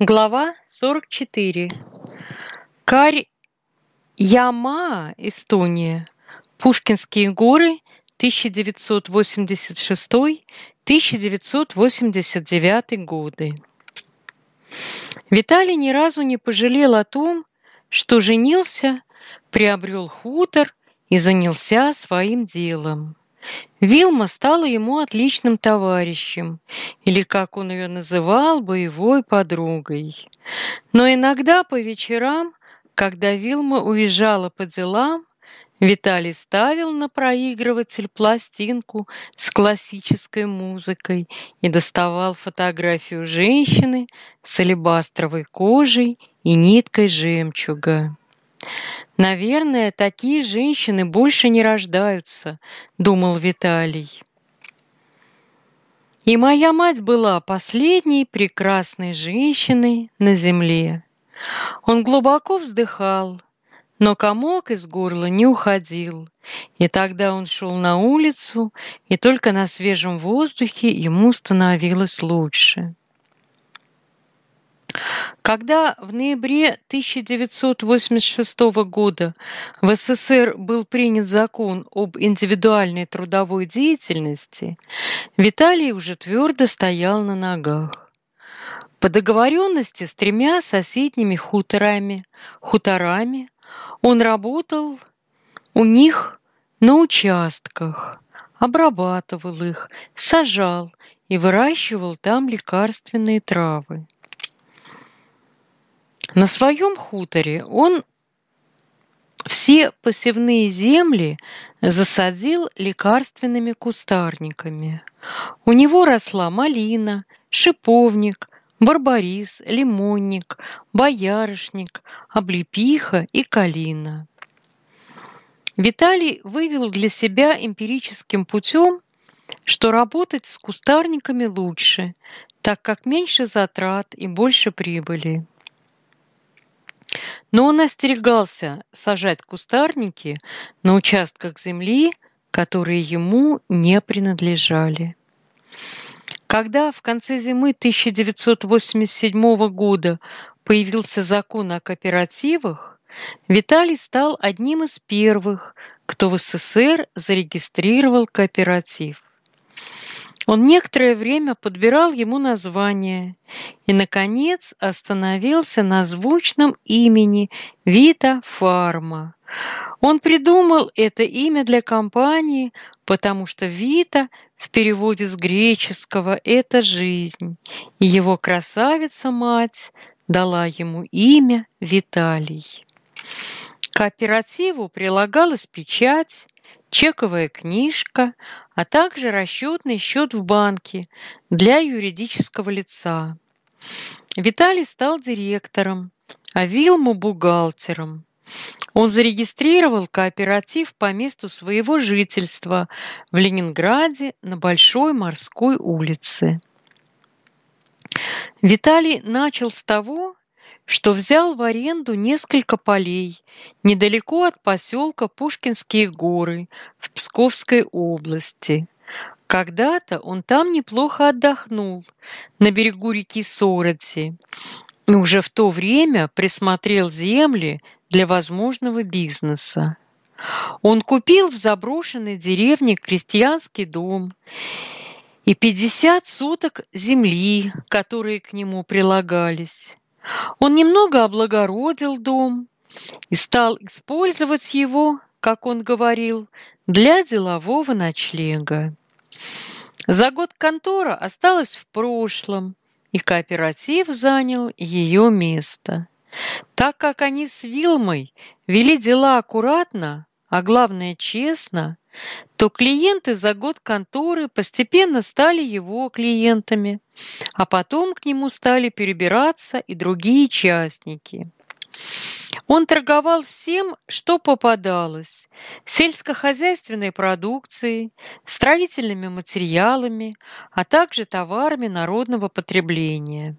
Глава 44. Карь-Яма, Эстония. Пушкинские горы, 1986-1989 годы. Виталий ни разу не пожалел о том, что женился, приобрел хутор и занялся своим делом. Вилма стала ему отличным товарищем, или, как он ее называл, боевой подругой. Но иногда по вечерам, когда Вилма уезжала по делам, Виталий ставил на проигрыватель пластинку с классической музыкой и доставал фотографию женщины с алебастровой кожей и ниткой жемчуга. Наверное, такие женщины больше не рождаются, думал Виталий. И моя мать была последней прекрасной женщиной на земле. Он глубоко вздыхал, но комок из горла не уходил. И тогда он шел на улицу, и только на свежем воздухе ему становилось лучше. Когда в ноябре 1986 года в СССР был принят закон об индивидуальной трудовой деятельности, Виталий уже твердо стоял на ногах. По договоренности с тремя соседними хуторами, хуторами он работал у них на участках, обрабатывал их, сажал и выращивал там лекарственные травы. На своем хуторе он все посевные земли засадил лекарственными кустарниками. У него росла малина, шиповник, барбарис, лимонник, боярышник, облепиха и калина. Виталий вывел для себя эмпирическим путем, что работать с кустарниками лучше, так как меньше затрат и больше прибыли. Но он остерегался сажать кустарники на участках земли, которые ему не принадлежали. Когда в конце зимы 1987 года появился закон о кооперативах, Виталий стал одним из первых, кто в СССР зарегистрировал кооператив. Он некоторое время подбирал ему название и, наконец, остановился на звучном имени Вита Фарма. Он придумал это имя для компании, потому что Вита в переводе с греческого «это жизнь», и его красавица-мать дала ему имя Виталий. К кооперативу прилагалась печать, чековая книжка, а также расчетный счет в банке для юридического лица. Виталий стал директором, а Вилму – бухгалтером. Он зарегистрировал кооператив по месту своего жительства в Ленинграде на Большой морской улице. Виталий начал с того, что взял в аренду несколько полей недалеко от поселка Пушкинские горы в Псковской области. Когда-то он там неплохо отдохнул на берегу реки Сороти и уже в то время присмотрел земли для возможного бизнеса. Он купил в заброшенной деревне крестьянский дом и 50 соток земли, которые к нему прилагались. Он немного облагородил дом и стал использовать его, как он говорил, для делового ночлега. За год контора осталась в прошлом, и кооператив занял ее место. Так как они с Вилмой вели дела аккуратно, а главное честно, то клиенты за год конторы постепенно стали его клиентами, а потом к нему стали перебираться и другие частники. Он торговал всем, что попадалось – сельскохозяйственной продукцией, строительными материалами, а также товарами народного потребления.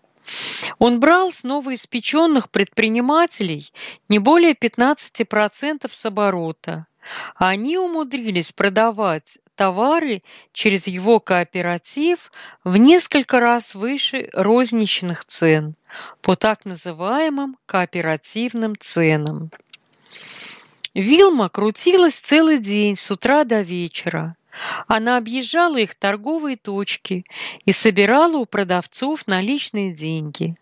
Он брал с новоиспеченных предпринимателей не более 15% с оборота, они умудрились продавать товары через его кооператив в несколько раз выше розничных цен, по так называемым кооперативным ценам. Вилма крутилась целый день с утра до вечера. Она объезжала их торговые точки и собирала у продавцов наличные деньги.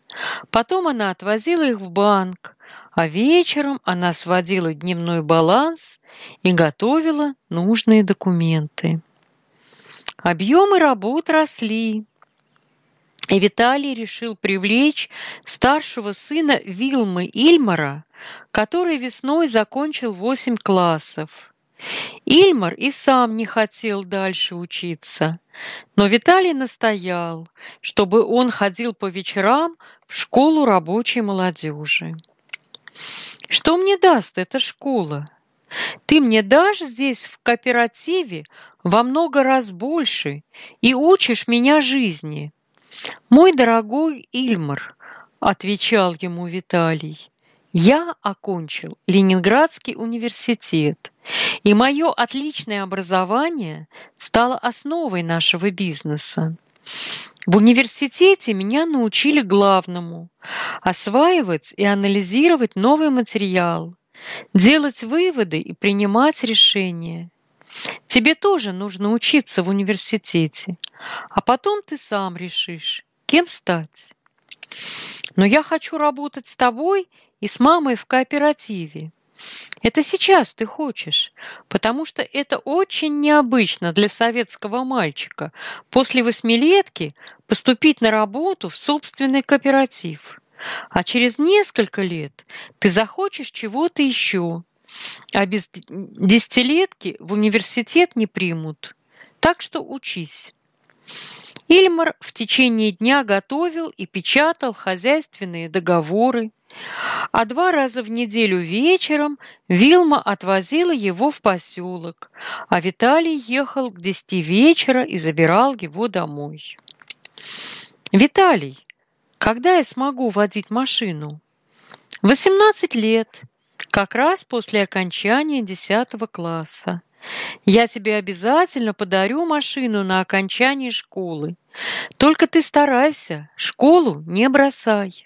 Потом она отвозила их в банк, а вечером она сводила дневной баланс и готовила нужные документы. Объемы работ росли, и Виталий решил привлечь старшего сына Вилмы Ильмара, который весной закончил восемь классов. Ильмар и сам не хотел дальше учиться, но Виталий настоял, чтобы он ходил по вечерам в школу рабочей молодежи. Что мне даст эта школа? Ты мне дашь здесь в кооперативе во много раз больше и учишь меня жизни. Мой дорогой Ильмар, отвечал ему Виталий, я окончил Ленинградский университет, и мое отличное образование стало основой нашего бизнеса. В университете меня научили главному – осваивать и анализировать новый материал, делать выводы и принимать решения. Тебе тоже нужно учиться в университете, а потом ты сам решишь, кем стать. Но я хочу работать с тобой и с мамой в кооперативе. Это сейчас ты хочешь, потому что это очень необычно для советского мальчика после восьмилетки поступить на работу в собственный кооператив. А через несколько лет ты захочешь чего-то еще, а без десятилетки в университет не примут. Так что учись. Ильмар в течение дня готовил и печатал хозяйственные договоры, а два раза в неделю вечером Вилма отвозила его в поселок, а Виталий ехал к десяти вечера и забирал его домой. «Виталий, когда я смогу водить машину?» «Восемнадцать лет, как раз после окончания десятого класса. Я тебе обязательно подарю машину на окончании школы. Только ты старайся, школу не бросай».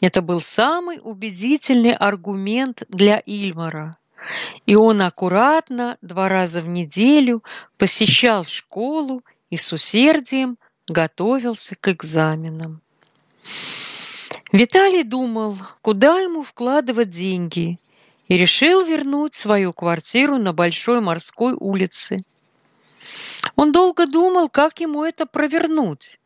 Это был самый убедительный аргумент для Ильмара. И он аккуратно два раза в неделю посещал школу и с усердием готовился к экзаменам. Виталий думал, куда ему вкладывать деньги, и решил вернуть свою квартиру на Большой морской улице. Он долго думал, как ему это провернуть.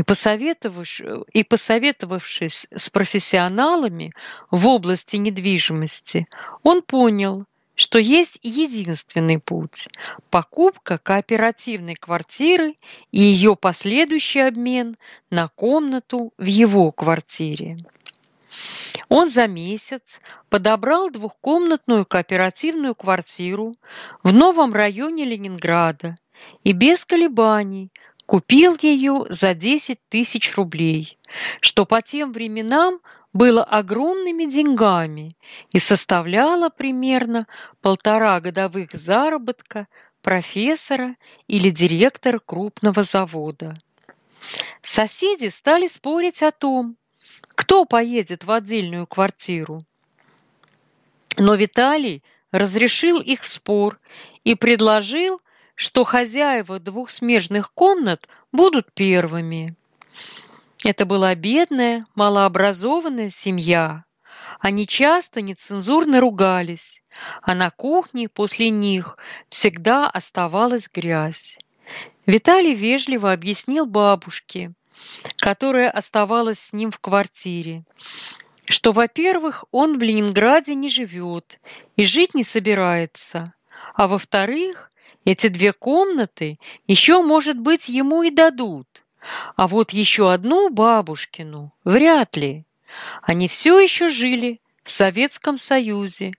И, посоветовавшись, и посоветовавшись с профессионалами в области недвижимости, он понял, что есть единственный путь – покупка кооперативной квартиры и ее последующий обмен на комнату в его квартире. Он за месяц подобрал двухкомнатную кооперативную квартиру в новом районе Ленинграда и без колебаний Купил ее за 10 тысяч рублей, что по тем временам было огромными деньгами и составляло примерно полтора годовых заработка профессора или директора крупного завода. Соседи стали спорить о том, кто поедет в отдельную квартиру. Но Виталий разрешил их спор и предложил что хозяева двух смежных комнат будут первыми. Это была бедная, малообразованная семья. Они часто нецензурно ругались, а на кухне после них всегда оставалась грязь. Виталий вежливо объяснил бабушке, которая оставалась с ним в квартире, что, во-первых, он в Ленинграде не живет и жить не собирается, а во-вторых, эти две комнаты еще, может быть, ему и дадут. А вот еще одну бабушкину вряд ли. Они все еще жили в Советском Союзе,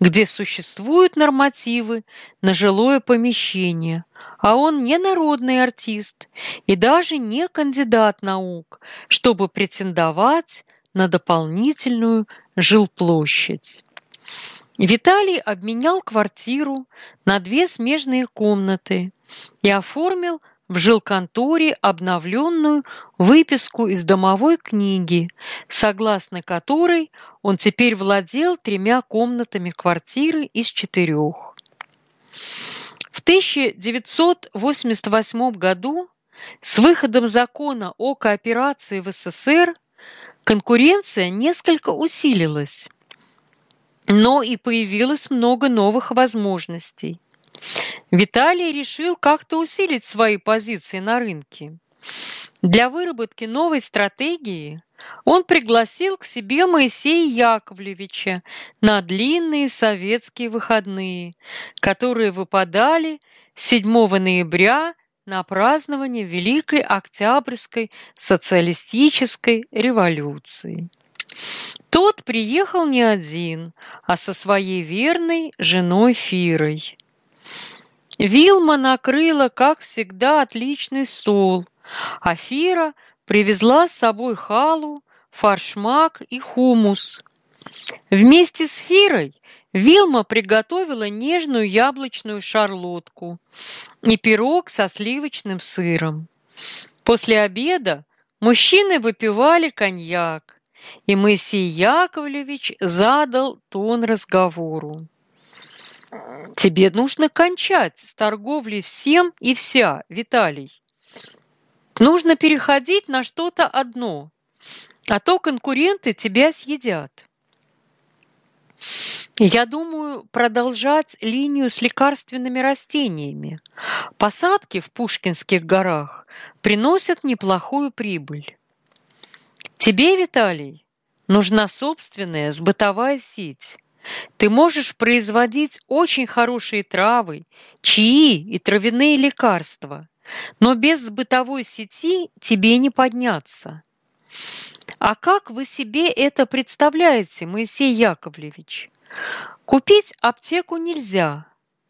где существуют нормативы на жилое помещение, а он не народный артист и даже не кандидат наук, чтобы претендовать на дополнительную жилплощадь. Виталий обменял квартиру на две смежные комнаты и оформил в жилконторе обновленную выписку из домовой книги, согласно которой он теперь владел тремя комнатами квартиры из четырех. В 1988 году с выходом закона о кооперации в СССР конкуренция несколько усилилась, но и появилось много новых возможностей. Виталий решил как-то усилить свои позиции на рынке. Для выработки новой стратегии он пригласил к себе Моисея Яковлевича на длинные советские выходные, которые выпадали 7 ноября на празднование Великой Октябрьской социалистической революции. Тот приехал не один, а со своей верной женой Фирой. Вилма накрыла, как всегда, отличный стол, а Фира привезла с собой халу, фаршмак и хумус. Вместе с Фирой Вилма приготовила нежную яблочную шарлотку и пирог со сливочным сыром. После обеда мужчины выпивали коньяк, и Моисей Яковлевич задал тон разговору. Тебе нужно кончать с торговлей всем и вся, Виталий. Нужно переходить на что-то одно, а то конкуренты тебя съедят. Я думаю продолжать линию с лекарственными растениями. Посадки в Пушкинских горах приносят неплохую прибыль. Тебе, Виталий, нужна собственная сбытовая сеть. Ты можешь производить очень хорошие травы, чаи и травяные лекарства, но без бытовой сети тебе не подняться. А как вы себе это представляете, Моисей Яковлевич? Купить аптеку нельзя,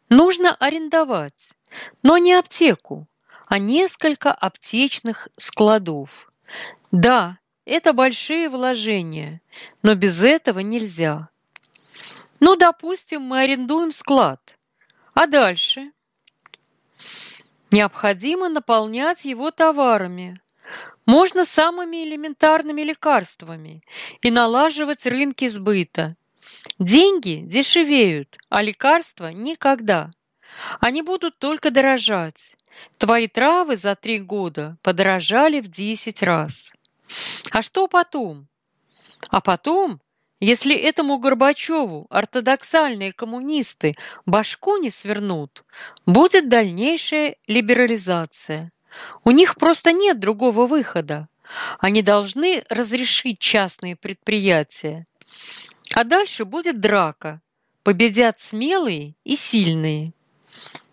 нужно арендовать, но не аптеку, а несколько аптечных складов. Да, это большие вложения, но без этого нельзя. Ну, допустим, мы арендуем склад. А дальше? Необходимо наполнять его товарами. Можно самыми элементарными лекарствами и налаживать рынки сбыта. Деньги дешевеют, а лекарства никогда. Они будут только дорожать. Твои травы за три года подорожали в десять раз. А что потом? А потом если этому Горбачеву ортодоксальные коммунисты башку не свернут, будет дальнейшая либерализация. У них просто нет другого выхода. Они должны разрешить частные предприятия. А дальше будет драка. Победят смелые и сильные.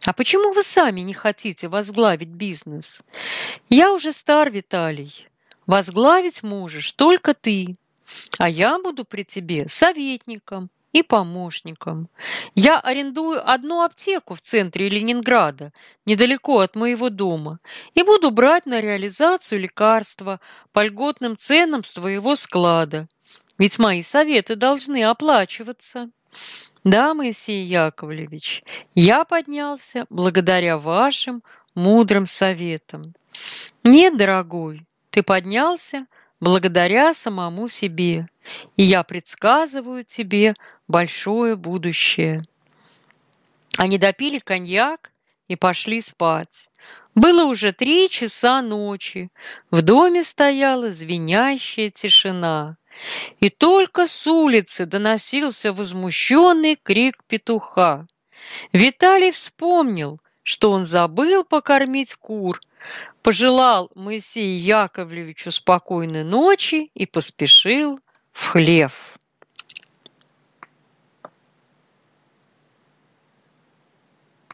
А почему вы сами не хотите возглавить бизнес? Я уже стар, Виталий. Возглавить можешь только ты а я буду при тебе советником и помощником. Я арендую одну аптеку в центре Ленинграда, недалеко от моего дома, и буду брать на реализацию лекарства по льготным ценам с твоего склада. Ведь мои советы должны оплачиваться. Да, Моисей Яковлевич, я поднялся благодаря вашим мудрым советам. Нет, дорогой, ты поднялся благодаря самому себе, и я предсказываю тебе большое будущее. Они допили коньяк и пошли спать. Было уже три часа ночи, в доме стояла звенящая тишина, и только с улицы доносился возмущенный крик петуха. Виталий вспомнил, что он забыл покормить кур, пожелал Моисею Яковлевичу спокойной ночи и поспешил в хлев.